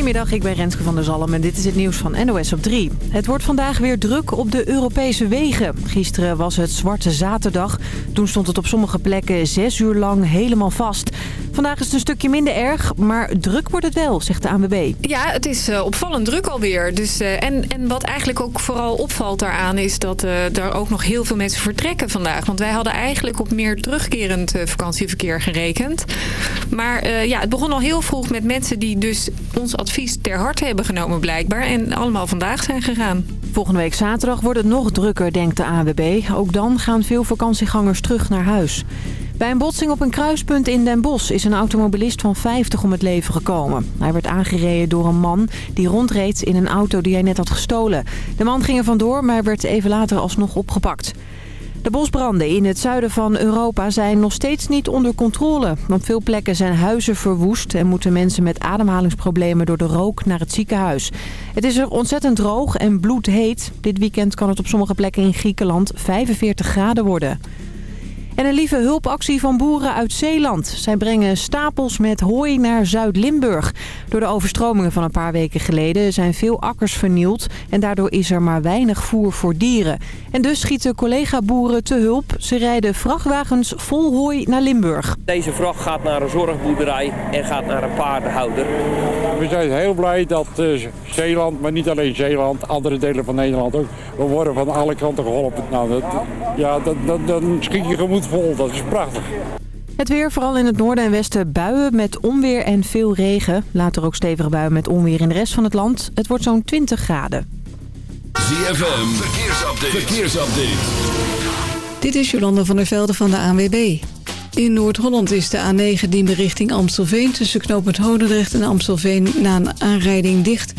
Goedemiddag, ik ben Renske van der Zalm en dit is het nieuws van NOS op 3. Het wordt vandaag weer druk op de Europese wegen. Gisteren was het Zwarte Zaterdag. Toen stond het op sommige plekken zes uur lang helemaal vast. Vandaag is het een stukje minder erg, maar druk wordt het wel, zegt de ANWB. Ja, het is uh, opvallend druk alweer. Dus, uh, en, en wat eigenlijk ook vooral opvalt daaraan is dat uh, er ook nog heel veel mensen vertrekken vandaag. Want wij hadden eigenlijk op meer terugkerend vakantieverkeer gerekend. Maar ja, het begon al heel vroeg met mensen die dus ons advies ter harte hebben genomen blijkbaar. En allemaal vandaag zijn gegaan. Volgende week zaterdag wordt het nog drukker, denkt de ANWB. Ook dan gaan veel vakantiegangers terug naar huis. Bij een botsing op een kruispunt in Den Bosch is een automobilist van 50 om het leven gekomen. Hij werd aangereden door een man die rondreed in een auto die hij net had gestolen. De man ging er vandoor, maar werd even later alsnog opgepakt. De bosbranden in het zuiden van Europa zijn nog steeds niet onder controle. Op veel plekken zijn huizen verwoest en moeten mensen met ademhalingsproblemen door de rook naar het ziekenhuis. Het is er ontzettend droog en bloedheet. Dit weekend kan het op sommige plekken in Griekenland 45 graden worden. En een lieve hulpactie van boeren uit Zeeland. Zij brengen stapels met hooi naar Zuid-Limburg. Door de overstromingen van een paar weken geleden zijn veel akkers vernield... en daardoor is er maar weinig voer voor dieren. En dus schieten collega-boeren te hulp. Ze rijden vrachtwagens vol hooi naar Limburg. Deze vracht gaat naar een zorgboerderij en gaat naar een paardenhouder. We zijn heel blij dat uh, Zeeland, maar niet alleen Zeeland... andere delen van Nederland ook... we worden van alle kanten geholpen. Nou, dat, ja, dat, dat, dan schiet je gemoed vol. Dat is prachtig. Het weer, vooral in het noorden en westen buien met onweer en veel regen. Later ook stevige buien met onweer in de rest van het land. Het wordt zo'n 20 graden. ZFM, verkeersupdate. verkeersupdate. Dit is Jolanda van der Velde van de ANWB. In Noord-Holland is de A9 diende richting Amstelveen... tussen knooppunt Hodendrecht en Amstelveen na een aanrijding dicht.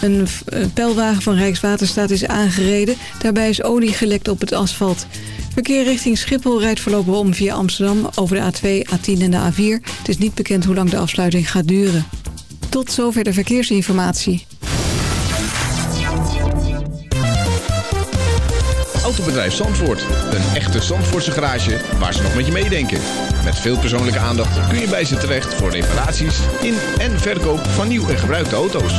Een pijlwagen van Rijkswaterstaat is aangereden. Daarbij is olie gelekt op het asfalt. Verkeer richting Schiphol rijdt voorlopig om via Amsterdam over de A2, A10 en de A4. Het is niet bekend hoe lang de afsluiting gaat duren. Tot zover de verkeersinformatie. Autobedrijf Zandvoort. Een echte Zandvoortse garage waar ze nog met je meedenken. Met veel persoonlijke aandacht kun je bij ze terecht voor reparaties in en verkoop van nieuw en gebruikte auto's.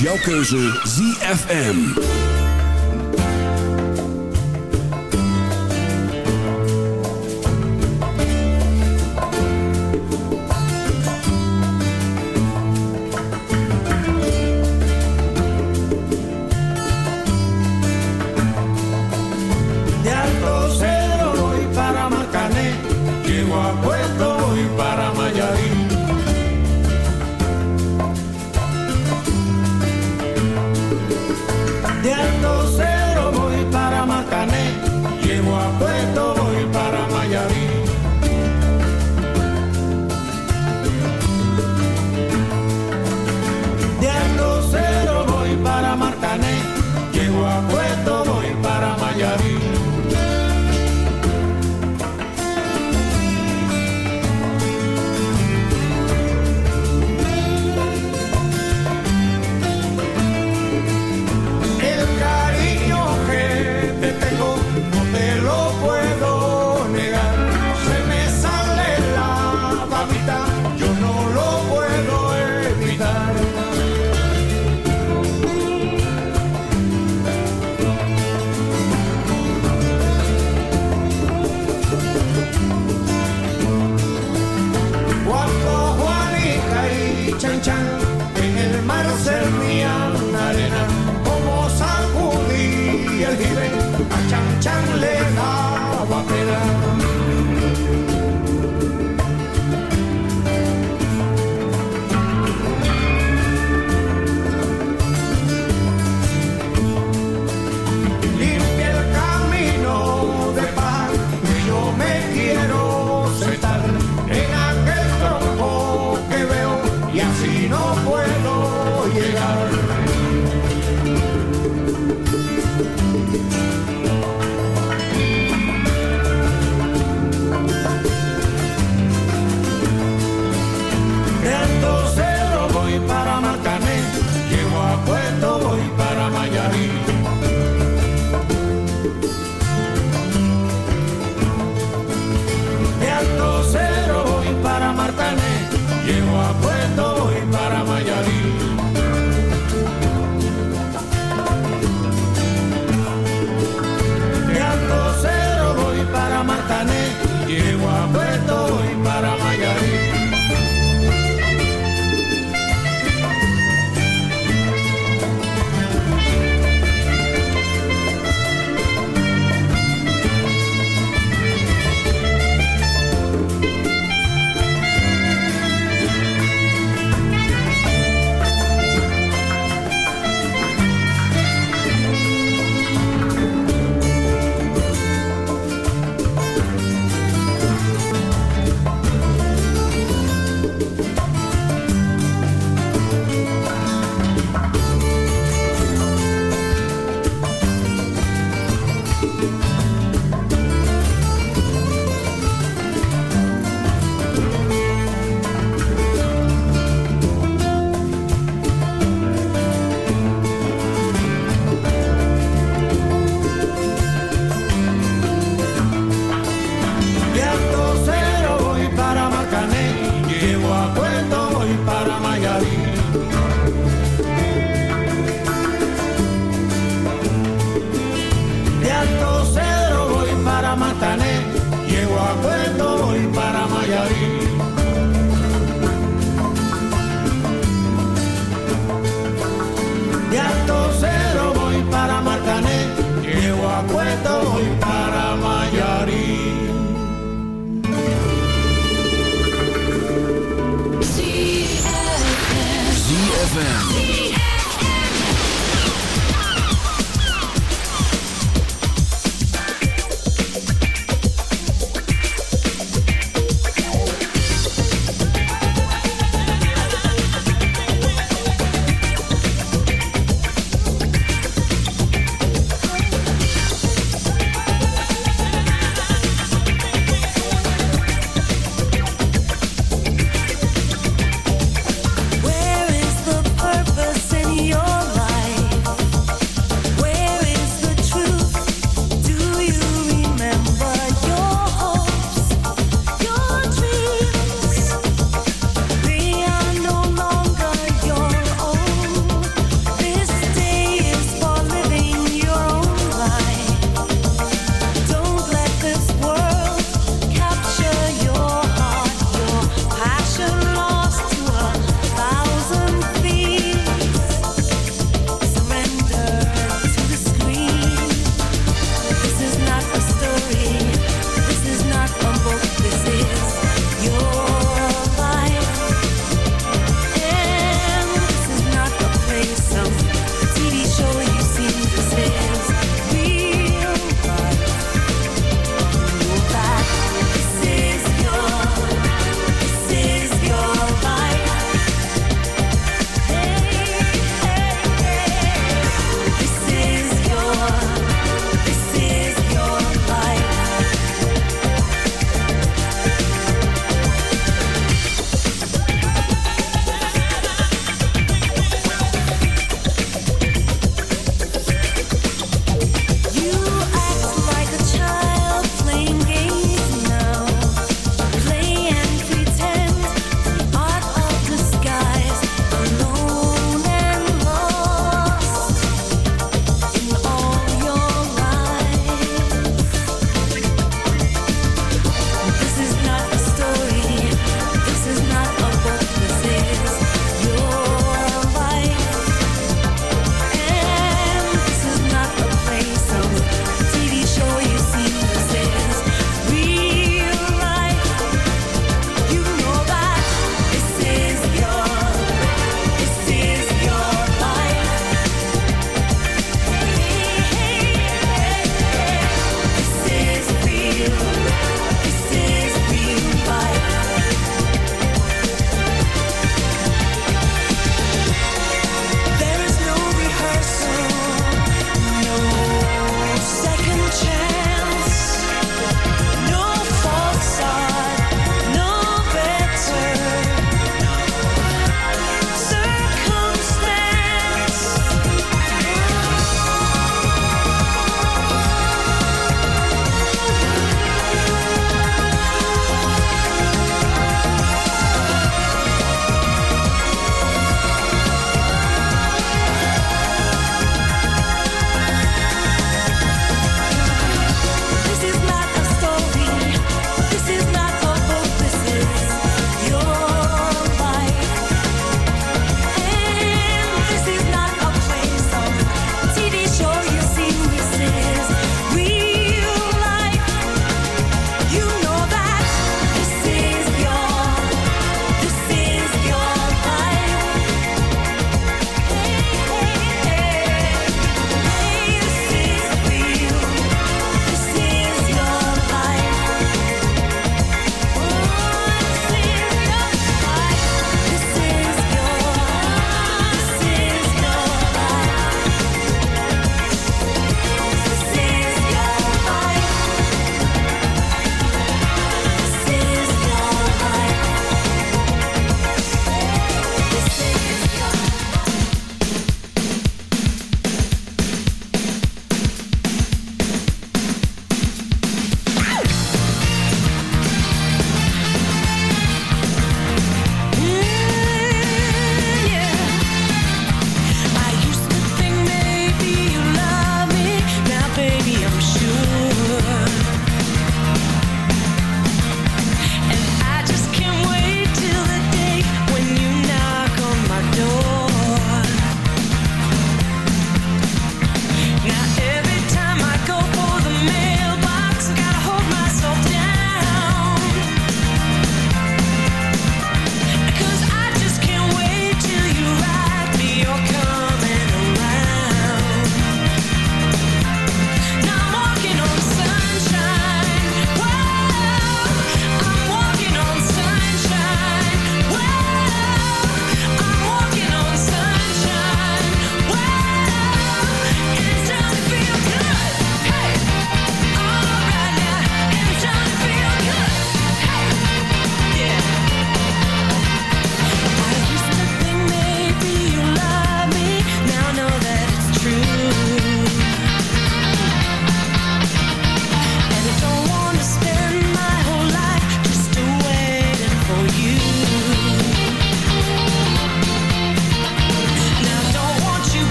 Jouw keuze ZFM.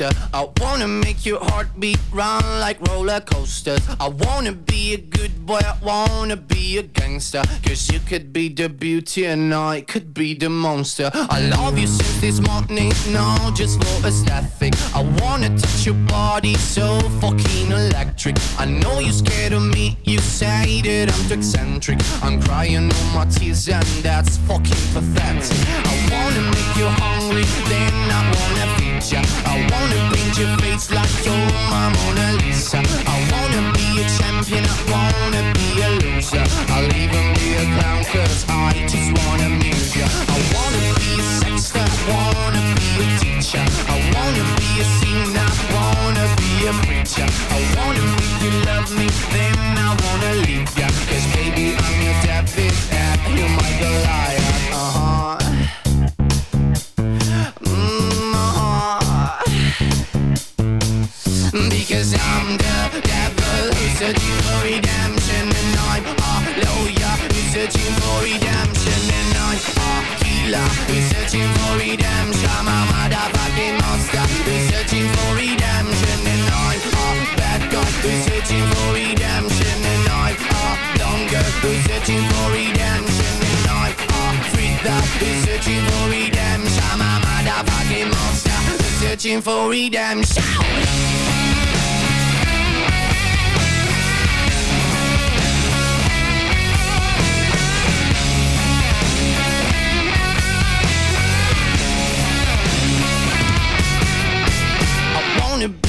I wanna make your heartbeat run like roller coasters. I wanna be a good boy, I wanna be a gangster. Cause you could be the beauty and I could be the monster. I love you since this morning, no, just for aesthetic. I wanna touch your body so fucking electric. I know you're scared of me, you say that I'm too eccentric. I'm crying all my tears and that's fucking pathetic. I wanna make you hungry, then I wanna feed ya. I wanna paint your face like you're my Mona Lisa. I wanna be a champion, I wanna be a loser. I'll even be a clown cause I just wanna amuse ya. I wanna be a sexter, I wanna be a teacher. I wanna be a singer, I wanna be a preacher. I wanna make you love me, then I wanna leave ya. Cause baby, I'm your David, and you're my Goliath. Searching for redemption And I'm a lawyer. Who's searching for redemption And I'm a healer who's searching for redemption I'm a motherfucking monster. Who's searching for redemption And I'm a bad guy. Who's searching for redemption And I'm a longer. Who's searching for redemption And I'm a freak who's searching for redemption I'm a motherfucking monster. Who's searching for redemption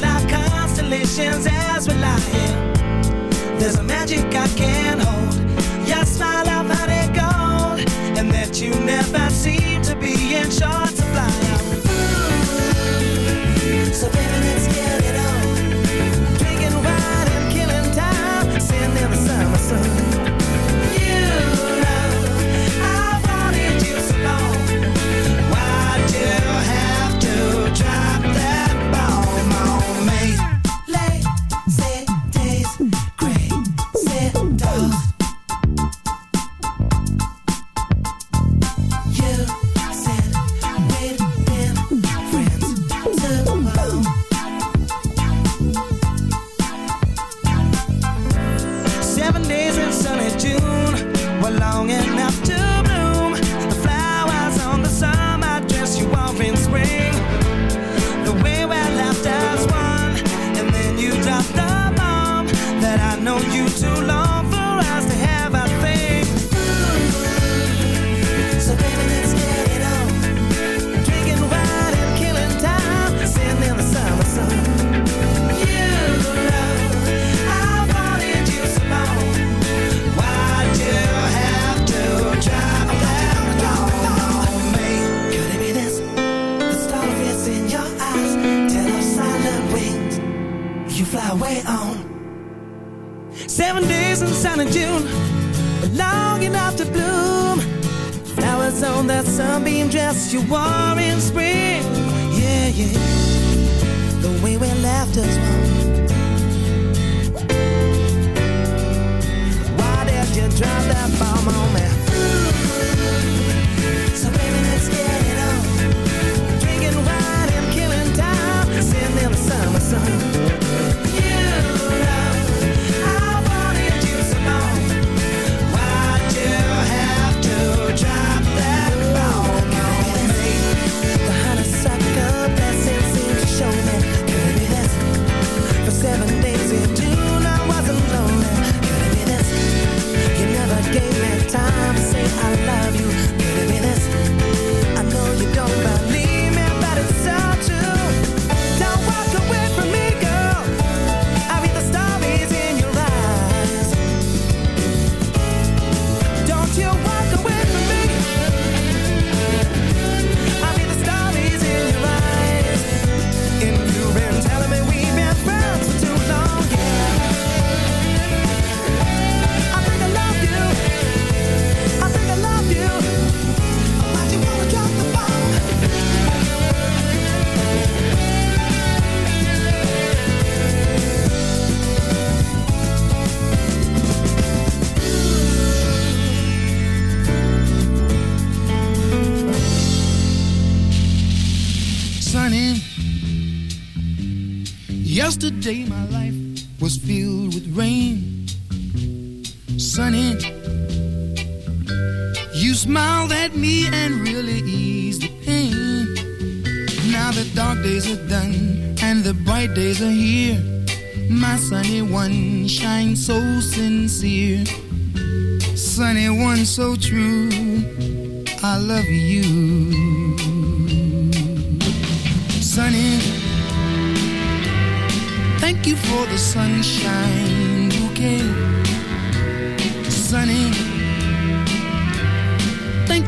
constellations as we lie here. There's a magic I can't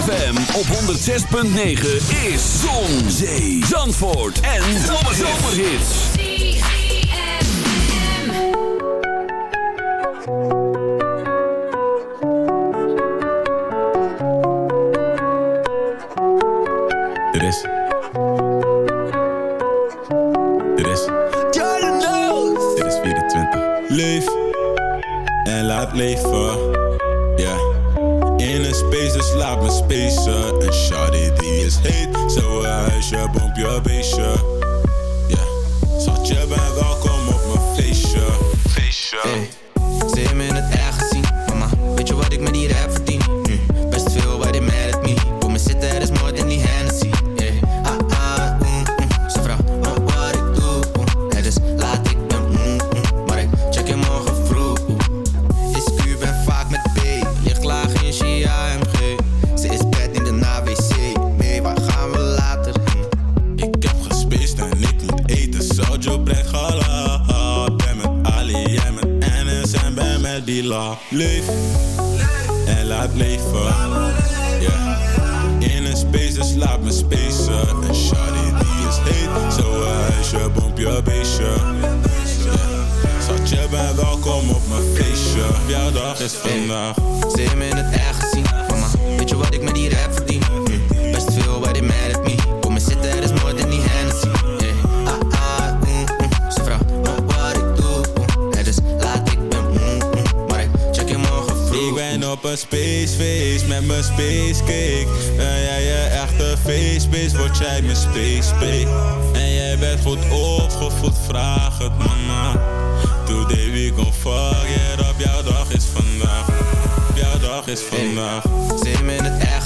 ZFM op 106.9 is Zon, Zee, Zandvoort en Zomerhits. Dit is... Dit is... Dit is 24. Leef en laat leven. het mama. Today we gon' fuck it op jouw dag is vandaag. Jouw dag is vandaag. hey, Zie me in het echt.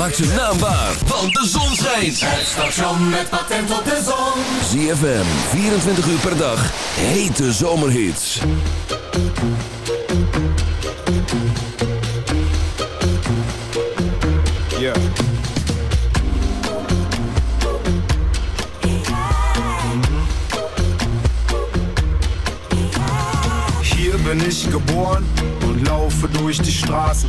Maak zijn naam waar, want de zon schijnt. Het station met patent op de zon. ZFM, 24 uur per dag. Hete zomerhits. Ja. Hier bin ich geboren und laufe durch die Straßen.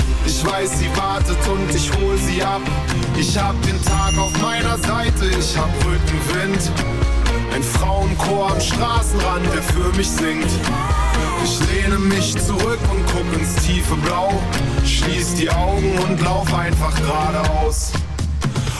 Ich weiß, sie wartet und ich hol sie ab. Ich hab den Tag auf meiner Seite, ich hab Rückenwind. Ein Frauenchor am Straßenrand, der für mich singt. Ich lehne mich zurück und guck ins tiefe Blau. Schließ die Augen und lauf einfach geradeaus.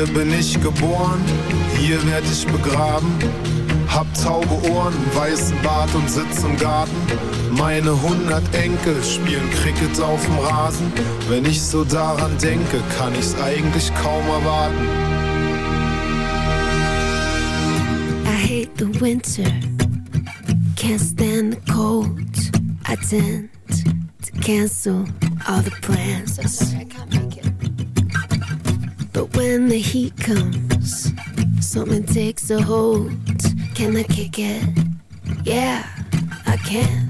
Hier bin ich geboren, hier werd ich begraben. Hab taube Ohren, weißen Bart und sitz im Garten. Meine hundert Enkel spielen Cricket auf dem Rasen. Wenn ich so daran denke, kann ich's eigentlich kaum erwarten. I hate the winter, can't stand the cold. I tend to cancel all the plans. But when the heat comes, something takes a hold. Can I kick it? Yeah, I can.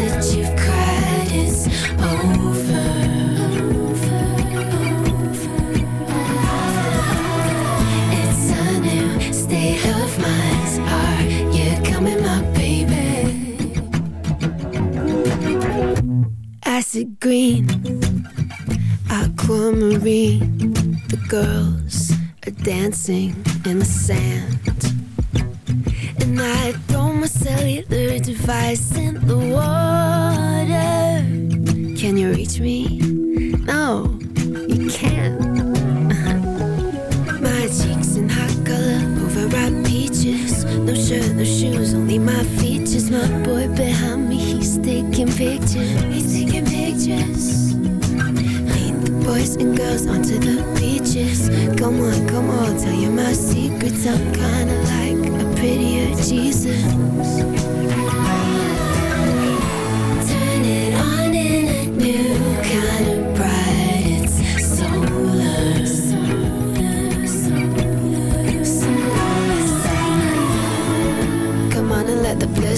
Acid green, aquamarine. The girls are dancing in the sand. And I throw my cellular device in the water. Can Can you reach me? No, you can't. My cheeks in hot color, overripe peaches. No shirt, no shoes, only my features. My boy behind me, he's taking pictures. He's taking pictures. Lead the boys and girls onto the beaches. Come on, come on, tell you my secrets. I'm kinda like a prettier Jesus.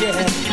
yeah.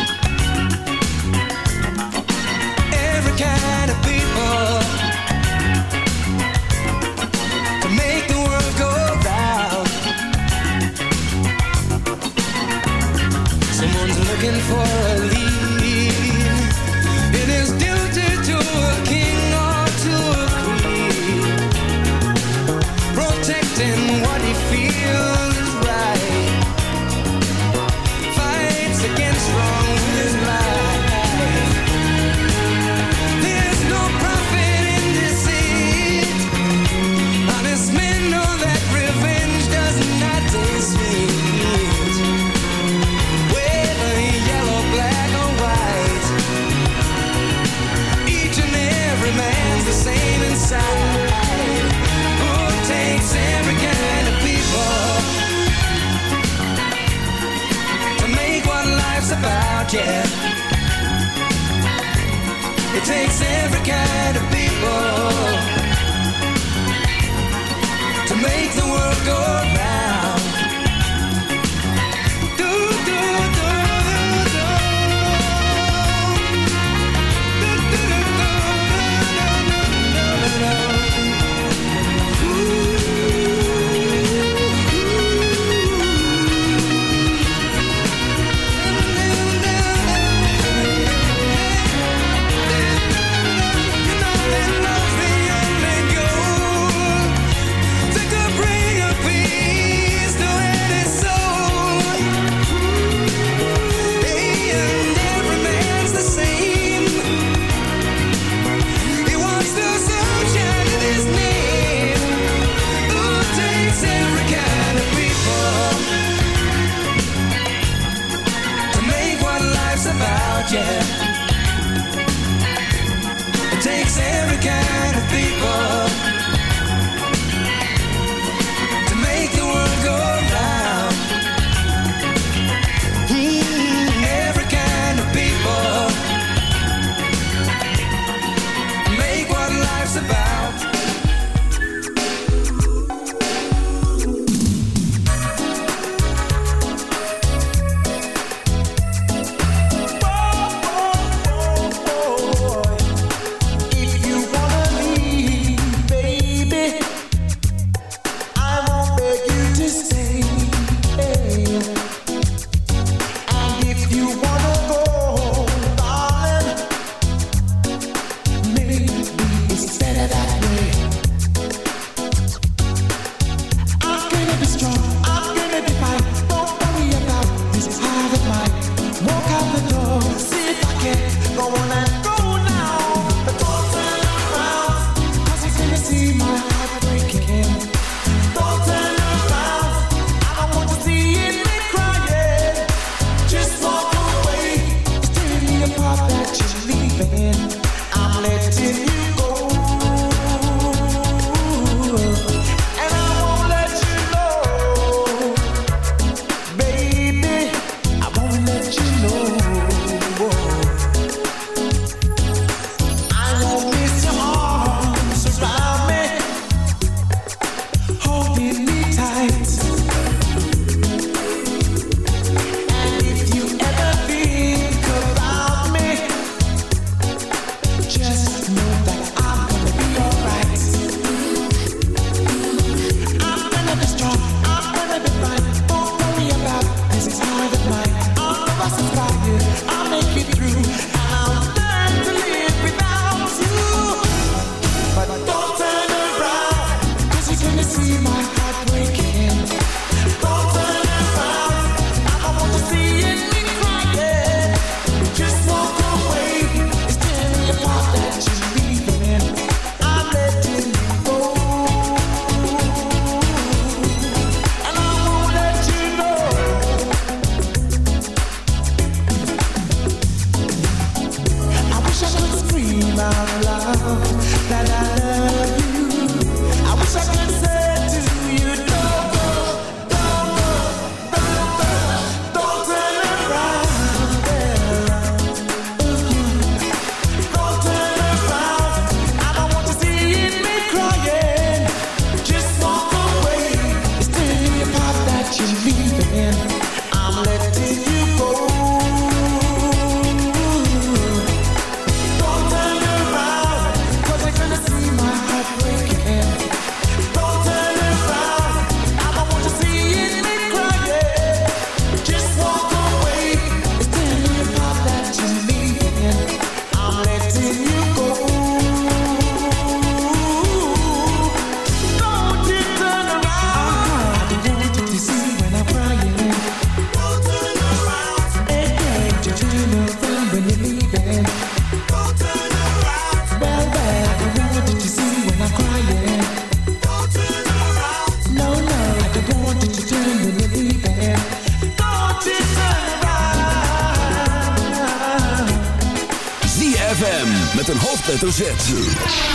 Met een hoofdletter Z.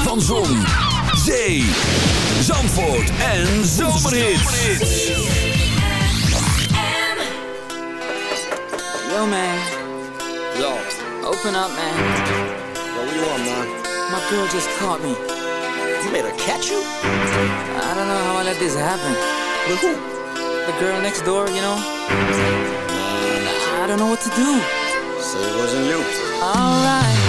Van Zon, Zee, Zandvoort en Zomerhits. Yo, man. Yo, Open up, man. yo, what you want, man? My girl just caught me. You made her catch you? I don't know how I let this happen. With who? The girl next door, you know? I don't know what to do. So it wasn't you. Alright.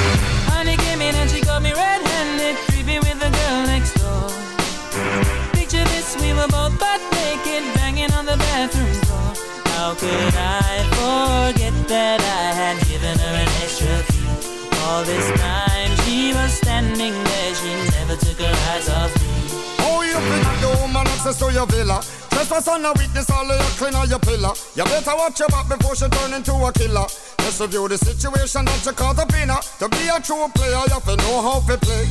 Could I forget that I had given her an extra key? All this time she was standing there, she never took her eyes off me. Oh, you think the woman access to your villa? Trespass on a witness, all of your clean on your pillar. You better watch your back before she turn into a killer. Just review the situation that you caught up in. To be a true player, you have to know how to play.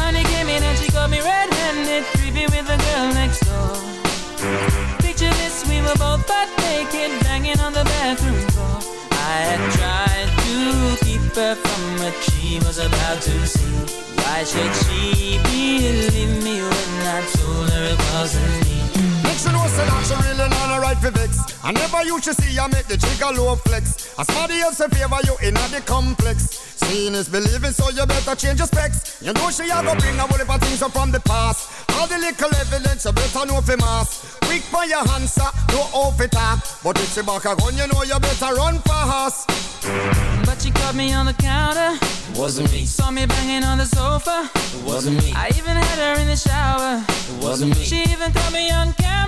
Honey came in and she got me red-handed, creepy with the girl next door. Picture this, we were both butt naked, banging on the bathroom floor. I had tried to keep her from what she was about to see. Why should she believe me when I told her it wasn't me? Make sure know say that she really not a right for vex. I never used to see her make the trigger low flex. As somebody else in favor you in the complex. Seeing is believing, so you better change your specs. You know she a go bring a whole heap of things up from the past. All the little evidence you better know for mass. Quick for your answer, no off it talk. But if she back a gun, you know you better run fast. But she caught me on the counter. Wasn't me. Saw me banging on the sofa. It wasn't me. I even had her in the shower. wasn't Wasn't me. She even caught me on camera.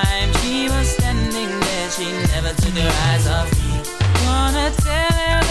took her eyes off me. Wanna tell